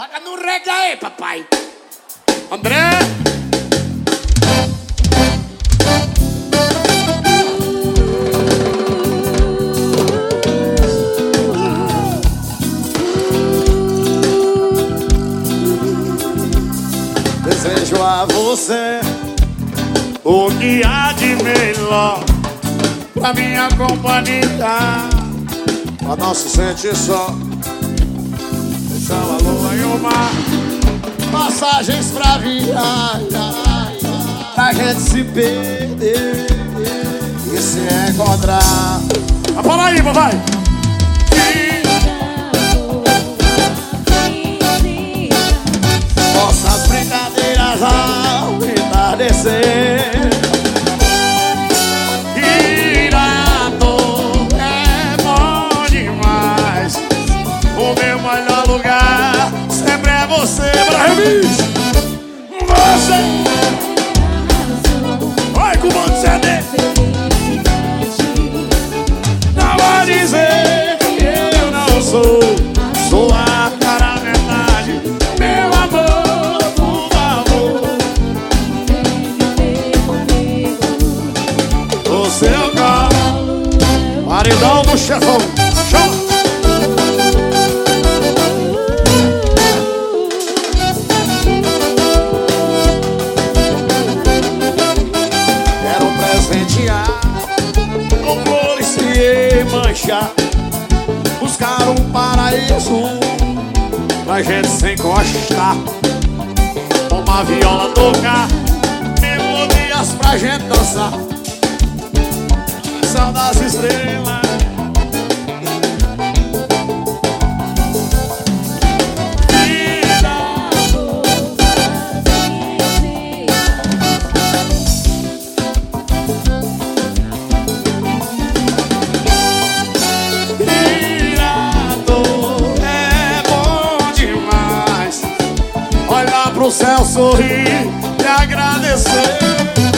Toca no reggae aí, papai. André. Desejo a você o que há de melhor pra minha companhia. Pra não se sentir só. Deixa a lua e o mar. Passagens pra viagem. Pra gente se perder e se encontrar. Ah, Fala aí, papai. Nossas brincadeiras ao entardecer. Brahemis. Você. Vai com o CD. Não vai dizer que eu não sou. Sou a cara. Meu amor, favor. O seu carro, maridão do chefão. Buscar um paraíso pra gente se encostar. Uma viola tocar, melodias pra gente dançar. São das estrelas. Pro céu, sorrir e agradecer.